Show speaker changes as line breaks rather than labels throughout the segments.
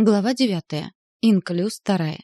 Глава девятая. Инклюз вторая.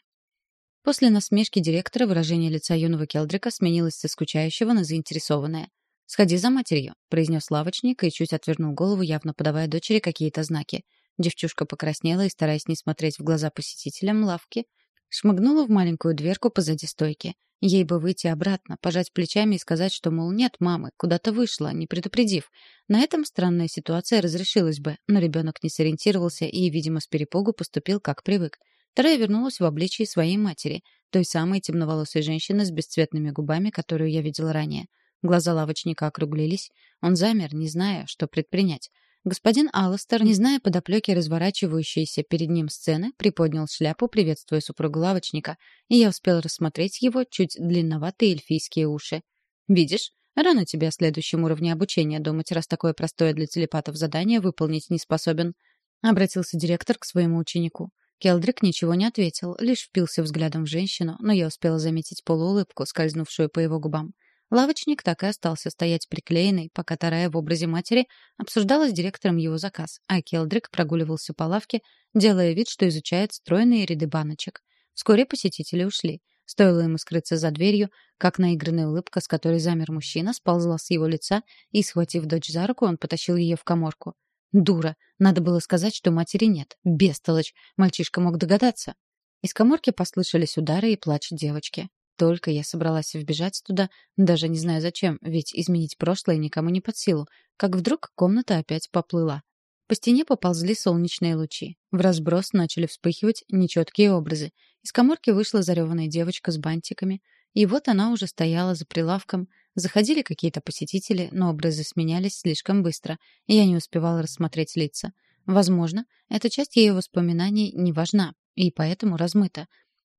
После насмешки директора выражение лица юного Келдрика сменилось со скучающего на заинтересованное. «Сходи за матерью», — произнес лавочник и чуть отвернул голову, явно подавая дочери какие-то знаки. Девчушка покраснела и, стараясь не смотреть в глаза посетителям лавки, шмыгнула в маленькую дверку позади стойки. Ей бы выйти обратно, пожать плечами и сказать, что, мол, нет мамы, куда-то вышла, не предупредив. На этом странная ситуация разрешилась бы, но ребенок не сориентировался и, видимо, с перепугу поступил как привык. Вторая вернулась в обличии своей матери, той самой темноволосой женщины с бесцветными губами, которую я видела ранее. Глаза лавочника округлились. Он замер, не зная, что предпринять. Господин Алластер, не зная подоплеки разворачивающейся перед ним сцены, приподнял шляпу, приветствуя супругу лавочника, и я успел рассмотреть его чуть длинноватые эльфийские уши. «Видишь, рано тебе о следующем уровне обучения думать, раз такое простое для телепатов задание выполнить не способен», — обратился директор к своему ученику. Келдрик ничего не ответил, лишь впился взглядом в женщину, но я успела заметить полуулыбку, скользнувшую по его губам. Лавочник так и остался стоять приклеенный, пока Тарая в образе матери обсуждала с директором его заказ, а Келдрик прогуливался по лавке, делая вид, что изучает стройные ряды баночек. Вскоре посетители ушли. Стоило ему скрыться за дверью, как наигранная улыбка, с которой замер мужчина, сползла с его лица, и, схватив дочь за руку, он потащил ее в коморку. Дура. Надо было сказать, что матери нет. Бестолочь. Мальчишка мог догадаться. Из коморки послышались удары и плач девочки. Только я собралась вбежать туда, даже не знаю зачем, ведь изменить прошлое никому не под силу, как вдруг комната опять поплыла. По стене поползли солнечные лучи. В разброс начали вспыхивать нечеткие образы. Из коморки вышла зареванная девочка с бантиками. И вот она уже стояла за прилавком. Заходили какие-то посетители, но образы сменялись слишком быстро, и я не успевала рассмотреть лица. Возможно, эта часть ее воспоминаний не важна, и поэтому размыта.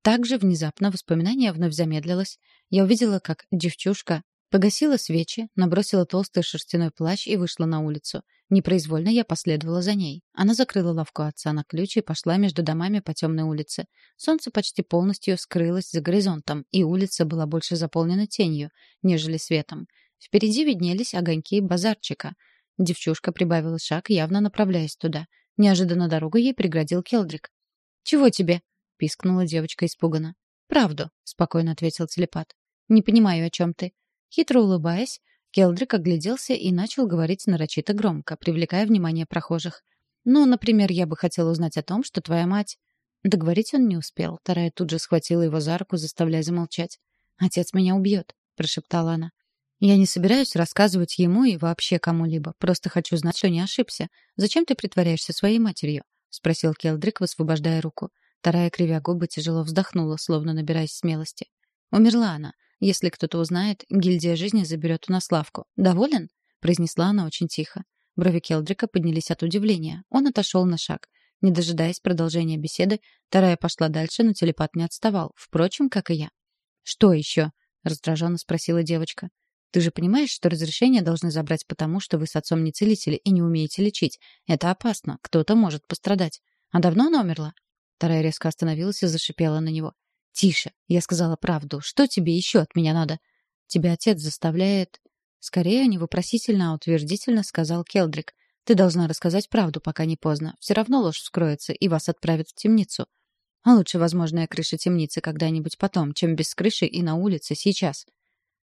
Также внезапно воспоминание вновь замедлилось. Я увидела, как девчушка погасила свечи, набросила толстый шерстяной плащ и вышла на улицу. Непроизвольно я последовала за ней. Она закрыла лавку отца на ключ и пошла между домами по темной улице. Солнце почти полностью скрылось за горизонтом, и улица была больше заполнена тенью, нежели светом. Впереди виднелись огоньки базарчика. Девчушка прибавила шаг, явно направляясь туда. Неожиданно дорогу ей преградил Келдрик. «Чего тебе?» — пискнула девочка испуганно. «Правду», — спокойно ответил телепат. «Не понимаю, о чем ты». Хитро улыбаясь, Келдрик огляделся и начал говорить нарочито громко, привлекая внимание прохожих. «Ну, например, я бы хотел узнать о том, что твоя мать...» Договорить он не успел. Тарая тут же схватила его за руку, заставляя замолчать. «Отец меня убьет», — прошептала она. «Я не собираюсь рассказывать ему и вообще кому-либо. Просто хочу знать, что не ошибся. Зачем ты притворяешься своей матерью?» — спросил Келдрик, высвобождая руку. Вторая, кривя губы, тяжело вздохнула, словно набираясь смелости. «Умерла она. Если кто-то узнает, гильдия жизни заберет у нас лавку. Доволен?» — произнесла она очень тихо. Брови Келдрика поднялись от удивления. Он отошел на шаг. Не дожидаясь продолжения беседы, Тарая пошла дальше, но телепат не отставал. Впрочем, как и я. «Что еще?» — раздраженно спросила девочка. «Ты же понимаешь, что разрешение должны забрать потому, что вы с отцом не целители и не умеете лечить. Это опасно. Кто-то может пострадать. А давно она умерла?» Тарая резко остановилась и зашипела на него. «Тише! Я сказала правду. Что тебе еще от меня надо?» «Тебя отец заставляет...» Скорее, не вопросительно, а утвердительно сказал Келдрик. «Ты должна рассказать правду, пока не поздно. Все равно ложь вскроется, и вас отправят в темницу. А лучше возможная крыша темницы когда-нибудь потом, чем без крыши и на улице сейчас.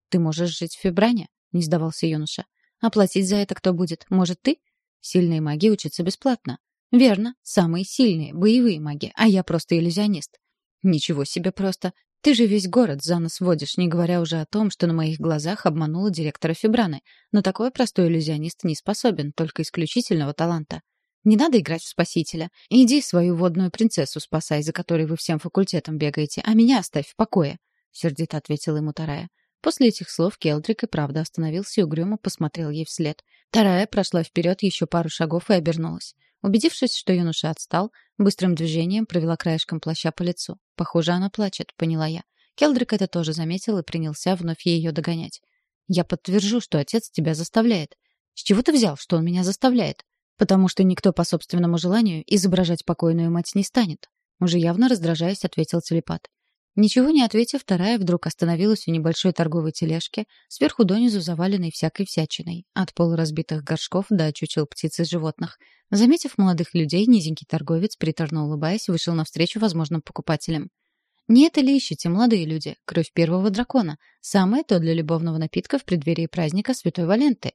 Ты можешь жить в Фибране?» — не сдавался юноша. «Оплатить за это кто будет? Может, ты? Сильные маги учатся бесплатно. Верно, самые сильные, боевые маги, а я просто иллюзионист. Ничего себе просто. Ты же весь город за нос водишь, не говоря уже о том, что на моих глазах обманула директора Фибраны. Но такой простой иллюзионист не способен, только исключительного таланта. Не надо играть в спасителя. Иди свою водную принцессу спасай, за которой вы всем факультетом бегаете, а меня оставь в покое, — сердито ответила ему Тарая. После этих слов Келдрик и правда остановился и угрюмо посмотрел ей вслед. Тарая прошла вперед еще пару шагов и обернулась. Убедившись, что юноша отстал, быстрым движением провела краешком плаща по лицу. Похоже, она плачет, поняла я. Келдрик это тоже заметил и принялся вновь ее догонять. «Я подтвержу, что отец тебя заставляет». «С чего ты взял, что он меня заставляет?» «Потому что никто по собственному желанию изображать покойную мать не станет», уже явно раздражаясь, ответил телепат. Ничего не ответив, вторая вдруг остановилась у небольшой торговой тележки, сверху донизу заваленной всякой всячиной, от полуразбитых горшков до чучел птиц и животных. Заметив молодых людей, низенький торговец, приторно улыбаясь, вышел навстречу возможным покупателям. «Не это ли ищете, молодые люди? Кровь первого дракона. Самое то для любовного напитка в преддверии праздника Святой Валенты»,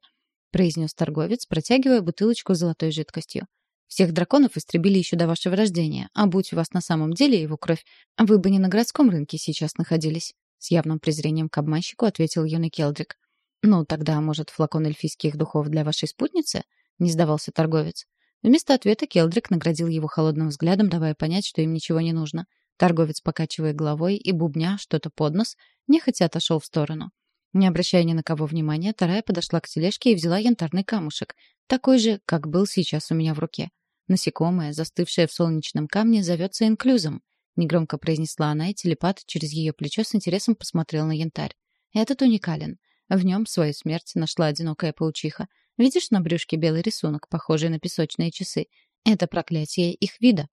произнес торговец, протягивая бутылочку с золотой жидкостью. Всех драконов истребили еще до вашего рождения, а будь у вас на самом деле его кровь, вы бы не на городском рынке сейчас находились», — с явным презрением к обманщику ответил юный Келдрик. «Ну, тогда, может, флакон эльфийских духов для вашей спутницы?» — не сдавался торговец. Вместо ответа Келдрик наградил его холодным взглядом, давая понять, что им ничего не нужно. Торговец, покачивая головой и бубня что-то под нос, нехотя отошел в сторону. Не обращая ни на кого внимания, Тарая подошла к тележке и взяла янтарный камушек, такой же, как был сейчас у меня в руке. Насекомое, застывшее в солнечном камне, зовется инклюзом. Негромко произнесла она, и телепат через ее плечо с интересом посмотрел на янтарь. Этот уникален. В нем свою смерть нашла одинокая паучиха. Видишь на брюшке белый рисунок, похожий на песочные часы? Это проклятие их вида.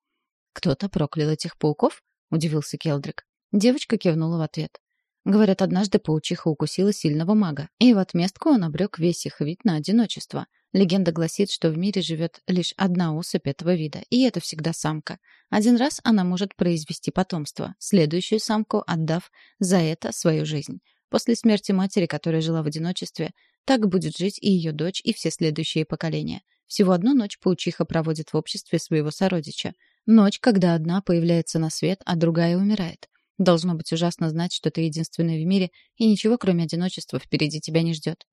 «Кто-то проклял этих пауков?» — удивился Келдрик. Девочка кивнула в ответ. Говорят, однажды паучиха укусила сильного мага, и в отместку он обрек весь их вид на одиночество. Легенда гласит, что в мире живет лишь одна особь этого вида, и это всегда самка. Один раз она может произвести потомство, следующую самку отдав за это свою жизнь. После смерти матери, которая жила в одиночестве, так будет жить и ее дочь, и все следующие поколения. Всего одну ночь паучиха проводит в обществе своего сородича. Ночь, когда одна появляется на свет, а другая умирает. Должно быть ужасно знать, что ты единственная в мире, и ничего, кроме одиночества, впереди тебя не ждет.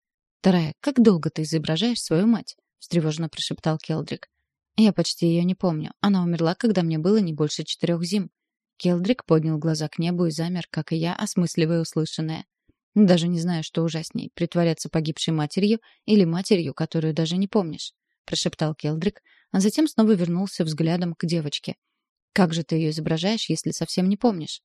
«Тарая, как долго ты изображаешь свою мать?» — встревоженно прошептал Келдрик. «Я почти ее не помню. Она умерла, когда мне было не больше четырех зим». Келдрик поднял глаза к небу и замер, как и я, осмысливая услышанное. «Даже не знаю, что ужасней — притворяться погибшей матерью или матерью, которую даже не помнишь», — прошептал Келдрик, а затем снова вернулся взглядом к девочке. «Как же ты ее изображаешь, если совсем не помнишь?»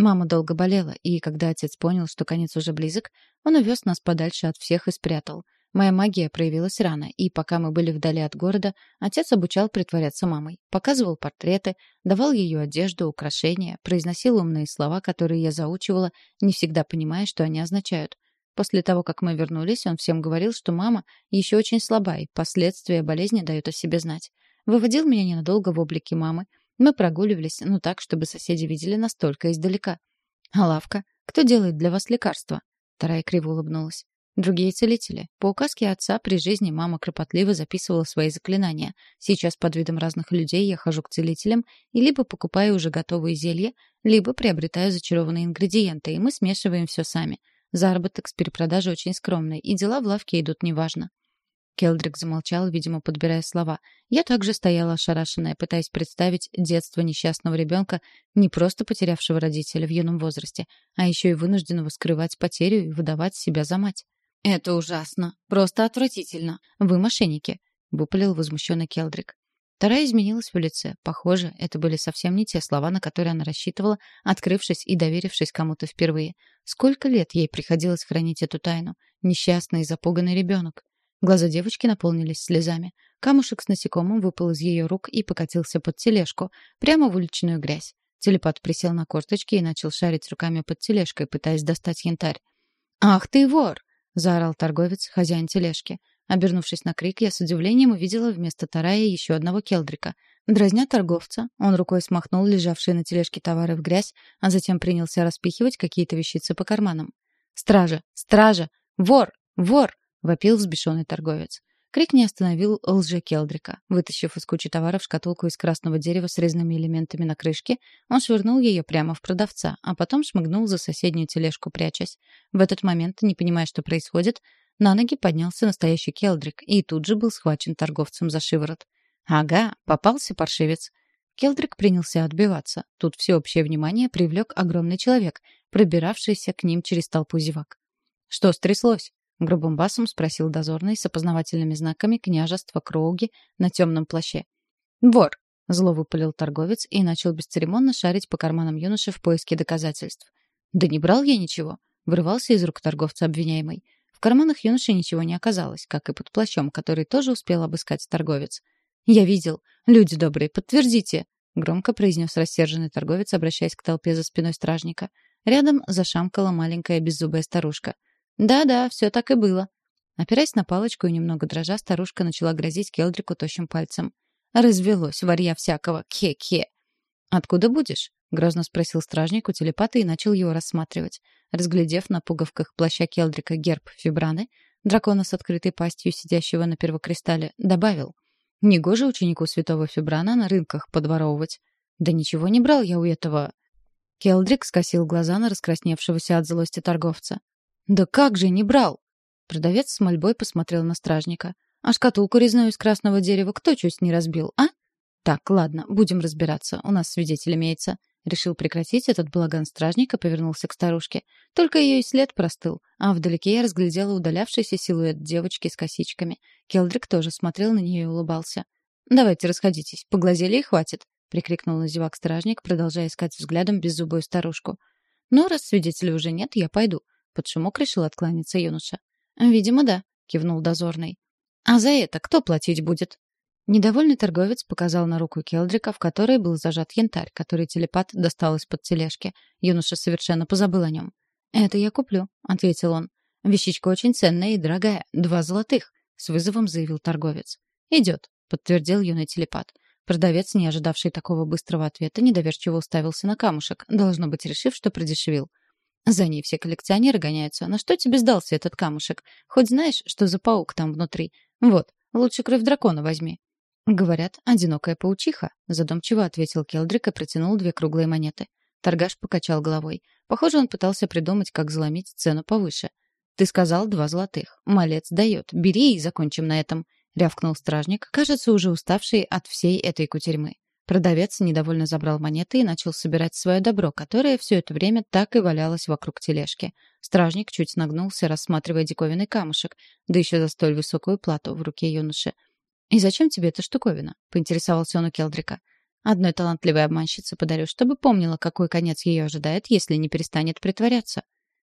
Мама долго болела, и когда отец понял, что конец уже близок, он увез нас подальше от всех и спрятал. Моя магия проявилась рано, и пока мы были вдали от города, отец обучал притворяться мамой, показывал портреты, давал ее одежду, украшения, произносил умные слова, которые я заучивала, не всегда понимая, что они означают. После того, как мы вернулись, он всем говорил, что мама еще очень слаба, и последствия болезни дают о себе знать. Выводил меня ненадолго в облике мамы, мы прогуливались, ну так, чтобы соседи видели настолько издалека. А лавка? Кто делает для вас лекарства? Тарая криво улыбнулась. Другие целители. По указке отца при жизни мама кропотливо записывала свои заклинания. Сейчас под видом разных людей я хожу к целителям и либо покупаю уже готовые зелья, либо приобретаю зачарованные ингредиенты, и мы смешиваем все сами. Заработок с перепродажи очень скромный, и дела в лавке идут неважно. Келдрик замолчал, видимо, подбирая слова. Я также стояла ошарашенная, пытаясь представить детство несчастного ребенка, не просто потерявшего родителя в юном возрасте, а еще и вынужденного скрывать потерю и выдавать себя за мать. «Это ужасно. Просто отвратительно. Вы мошенники», — выпалил возмущенный Келдрик. Тарая изменилась в лице. Похоже, это были совсем не те слова, на которые она рассчитывала, открывшись и доверившись кому-то впервые. Сколько лет ей приходилось хранить эту тайну? Несчастный и запуганный ребенок. Глаза девочки наполнились слезами. Камушек с насекомым выпал из ее рук и покатился под тележку, прямо в уличную грязь. Телепат присел на корточки и начал шарить руками под тележкой, пытаясь достать янтарь. «Ах ты вор!» — заорал торговец, хозяин тележки. Обернувшись на крик, я с удивлением увидела вместо тарая еще одного келдрика. Дразня торговца, он рукой смахнул лежавшие на тележке товары в грязь, а затем принялся распихивать какие-то вещицы по карманам. «Стража! Стража! Вор! Вор!» — вопил взбешенный торговец. Крик не остановил лже-келдрика. Вытащив из кучи товаров шкатулку из красного дерева с резными элементами на крышке, он швырнул ее прямо в продавца, а потом шмыгнул за соседнюю тележку, прячась. В этот момент, не понимая, что происходит, на ноги поднялся настоящий келдрик и тут же был схвачен торговцем за шиворот. «Ага, попался паршивец». Келдрик принялся отбиваться. Тут всеобщее внимание привлек огромный человек, пробиравшийся к ним через толпу зевак. «Что стряслось?» Грубым басом спросил дозорный с опознавательными знаками княжества Кроуги на темном плаще. «Вор!» — зло выпалил торговец и начал бесцеремонно шарить по карманам юноши в поиске доказательств. «Да не брал я ничего!» — вырывался из рук торговца обвиняемый. В карманах юноши ничего не оказалось, как и под плащом, который тоже успел обыскать торговец. «Я видел. Люди добрые, подтвердите!» — громко произнес рассерженный торговец, обращаясь к толпе за спиной стражника. Рядом зашамкала маленькая беззубая старушка. «Да-да, все так и было». Опираясь на палочку и немного дрожа, старушка начала грозить Келдрику тощим пальцем. «Развелось, варья всякого, ке-ке». «Откуда будешь?» — грозно спросил стражник у телепата и начал его рассматривать. Разглядев на пуговках плаща Келдрика герб Фибраны, дракона с открытой пастью, сидящего на первокристалле, добавил. «Негоже ученику святого Фибрана на рынках подворовывать. Да ничего не брал я у этого...» Келдрик скосил глаза на раскрасневшегося от злости торговца. «Да как же не брал?» Продавец с мольбой посмотрел на стражника. «А шкатулку резную из красного дерева кто чуть не разбил, а?» «Так, ладно, будем разбираться. У нас свидетель имеется». Решил прекратить этот балаган стражника, повернулся к старушке. Только ее и след простыл, а вдалеке я разглядела удалявшийся силуэт девочки с косичками. Келдрик тоже смотрел на нее и улыбался. «Давайте расходитесь, поглазели и хватит», — прикрикнул на зевак стражник, продолжая искать взглядом беззубую старушку. «Ну, раз свидетелей уже нет, я пойду», — под шумок решил откланяться юноша. «Видимо, да», — кивнул дозорный. «А за это кто платить будет?» Недовольный торговец показал на руку Келдрика, в которой был зажат янтарь, который телепат достал из-под тележки. Юноша совершенно позабыл о нем. «Это я куплю», — ответил он. «Вещичка очень ценная и дорогая. Два золотых», — с вызовом заявил торговец. «Идет», — подтвердил юный телепат. Продавец, не ожидавший такого быстрого ответа, недоверчиво уставился на камушек, должно быть, решив, что продешевил. «За ней все коллекционеры гоняются. На что тебе сдался этот камушек? Хоть знаешь, что за паук там внутри? Вот, лучше кровь дракона возьми». «Говорят, одинокая паучиха», — задумчиво ответил Келдрик и протянул две круглые монеты. Торгаш покачал головой. Похоже, он пытался придумать, как заломить цену повыше. «Ты сказал два золотых. Малец дает. Бери и закончим на этом», — рявкнул стражник, кажется, уже уставший от всей этой кутерьмы. Продавец недовольно забрал монеты и начал собирать свое добро, которое все это время так и валялось вокруг тележки. Стражник чуть нагнулся, рассматривая диковинный камушек, да еще за столь высокую плату в руке юноши. «И зачем тебе эта штуковина?» — поинтересовался он у Келдрика. «Одной талантливой обманщице подарю, чтобы помнила, какой конец ее ожидает, если не перестанет притворяться».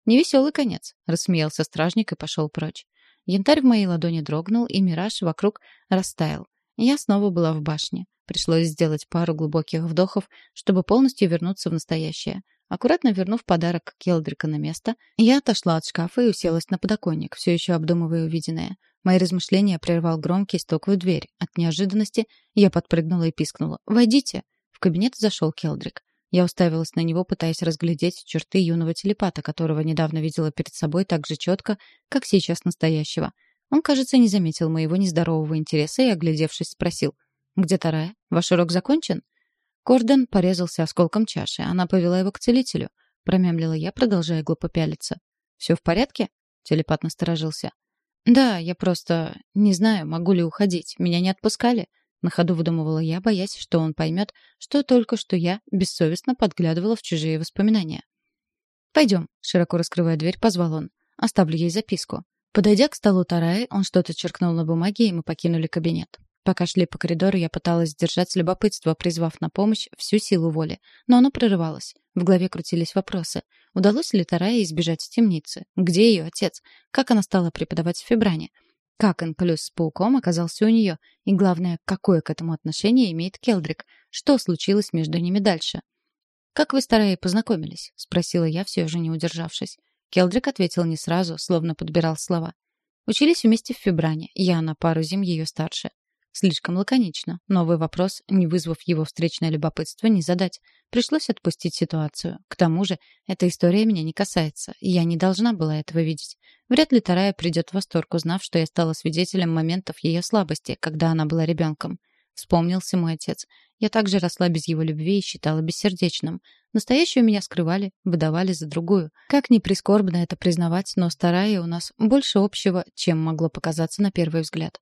«Невеселый конец», — рассмеялся стражник и пошел прочь. Янтарь в моей ладони дрогнул, и мираж вокруг растаял. Я снова была в башне. Пришлось сделать пару глубоких вдохов, чтобы полностью вернуться в настоящее. Аккуратно вернув подарок Келдрика на место, я отошла от шкафа и уселась на подоконник, все еще обдумывая увиденное. Мои размышления прервал громкий стук в дверь. От неожиданности я подпрыгнула и пискнула. «Войдите!» В кабинет зашел Келдрик. Я уставилась на него, пытаясь разглядеть черты юного телепата, которого недавно видела перед собой так же четко, как сейчас настоящего. Он, кажется, не заметил моего нездорового интереса и, оглядевшись, спросил. «Где Тарая? Ваш урок закончен?» Кордон порезался осколком чаши. Она повела его к целителю. Промямлила я, продолжая глупо пялиться. «Все в порядке?» Телепат насторожился. «Да, я просто... не знаю, могу ли уходить. Меня не отпускали?» На ходу выдумывала я, боясь, что он поймет, что только что я бессовестно подглядывала в чужие воспоминания. «Пойдем», — широко раскрывая дверь, позвал он. «Оставлю ей записку». Подойдя к столу Тараи, он что-то черкнул на бумаге, и мы покинули кабинет. Пока шли по коридору, я пыталась сдержать любопытство, призвав на помощь всю силу воли. Но оно прерывалось. В голове крутились вопросы. Удалось ли Тарае избежать темницы? Где ее отец? Как она стала преподавать в Фибране? Как Инклюс с пауком оказался у нее? И главное, какое к этому отношение имеет Келдрик? Что случилось между ними дальше? «Как вы с Тараей познакомились?» — спросила я, все же не удержавшись. Келдрик ответил не сразу, словно подбирал слова. Учились вместе в Фибране, я на пару зим ее старше. Слишком лаконично. Новый вопрос, не вызвав его встречное любопытство, не задать. Пришлось отпустить ситуацию. К тому же, эта история меня не касается, я не должна была этого видеть. Вряд ли Тарая придет в восторг, узнав, что я стала свидетелем моментов ее слабости, когда она была ребенком. Вспомнился мой отец. Я также росла без его любви и считала бессердечным. Настоящую меня скрывали, выдавали за другую. Как ни прискорбно это признавать, но с Тарая у нас больше общего, чем могло показаться на первый взгляд.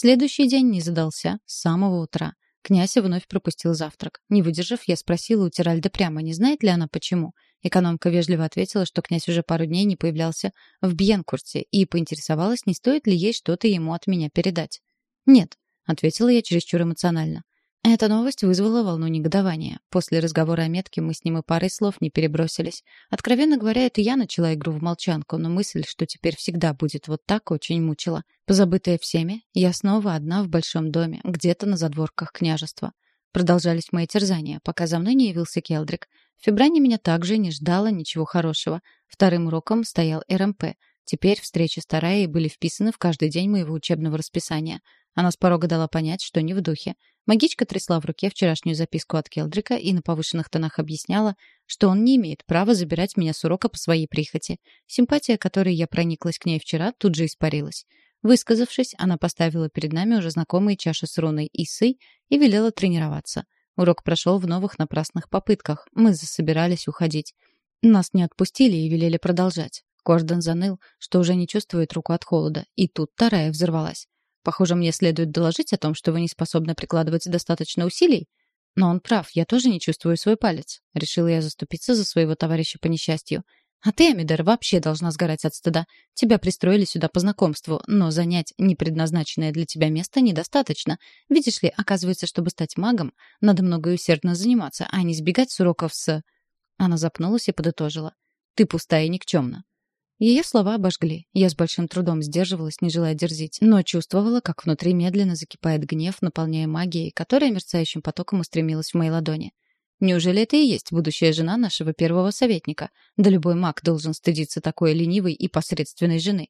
Следующий день не задался с самого утра. Князь вновь пропустил завтрак. Не выдержав, я спросила у Тиральда прямо, не знает ли она почему. Экономка вежливо ответила, что князь уже пару дней не появлялся в Бьенкурте и поинтересовалась, не стоит ли ей что-то ему от меня передать. «Нет», — ответила я чересчур эмоционально. Эта новость вызвала волну негодования. После разговора о метке мы с ним и парой слов не перебросились. Откровенно говоря, это я начала игру в молчанку, но мысль, что теперь всегда будет вот так, очень мучила. Позабытая всеми, я снова одна в большом доме, где-то на задворках княжества. Продолжались мои терзания, пока за мной не явился Келдрик. В Фибране меня также не ждало ничего хорошего. Вторым уроком стоял РМП. Теперь встречи с Тараей были вписаны в каждый день моего учебного расписания. Она с порога дала понять, что не в духе. Магичка трясла в руке вчерашнюю записку от Келдрика и на повышенных тонах объясняла, что он не имеет права забирать меня с урока по своей прихоти. Симпатия, которой я прониклась к ней вчера, тут же испарилась. Высказавшись, она поставила перед нами уже знакомые чаши с руной Исой и велела тренироваться. Урок прошел в новых напрасных попытках. Мы засобирались уходить. Нас не отпустили и велели продолжать. Кордон заныл, что уже не чувствует руку от холода, и тут Тарая взорвалась. Похоже, мне следует доложить о том, что вы не способны прикладывать достаточно усилий. Но он прав, я тоже не чувствую свой палец. Решила я заступиться за своего товарища по несчастью. А ты, Амидер, вообще должна сгорать от стыда. Тебя пристроили сюда по знакомству, но занять непредназначенное для тебя место недостаточно. Видишь ли, оказывается, чтобы стать магом, надо много и усердно заниматься, а не сбегать с уроков с... Она запнулась и подытожила. Ты пустая и никчемна. Ее слова обожгли. Я с большим трудом сдерживалась, не желая дерзить, но чувствовала, как внутри медленно закипает гнев, наполняя магией, которая мерцающим потоком устремилась в мои ладони. Неужели это и есть будущая жена нашего первого советника? Да любой маг должен стыдиться такой ленивой и посредственной жены.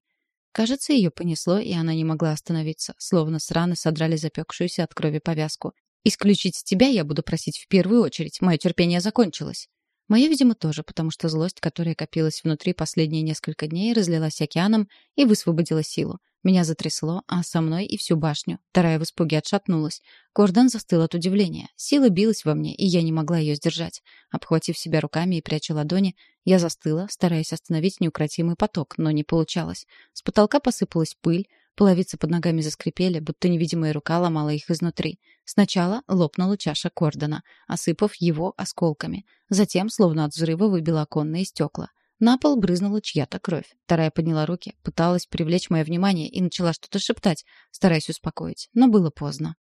Кажется, ее понесло, и она не могла остановиться, словно с раны содрали запекшуюся от крови повязку. «Исключить тебя я буду просить в первую очередь. Мое терпение закончилось». Моя, видимо, тоже, потому что злость, которая копилась внутри последние несколько дней, разлилась океаном и высвободила силу. Меня затрясло, а со мной и всю башню. Вторая в испуге отшатнулась. Кордан застыл от удивления. Сила билась во мне, и я не могла ее сдержать. Обхватив себя руками и пряча ладони, я застыла, стараясь остановить неукротимый поток, но не получалось. С потолка посыпалась пыль, Половицы под ногами заскрипели, будто невидимая рука ломала их изнутри. Сначала лопнула чаша Кордона, осыпав его осколками. Затем, словно от взрыва, выбила оконные стекла. На пол брызнула чья-то кровь. Вторая подняла руки, пыталась привлечь мое внимание и начала что-то шептать, стараясь успокоить. Но было поздно.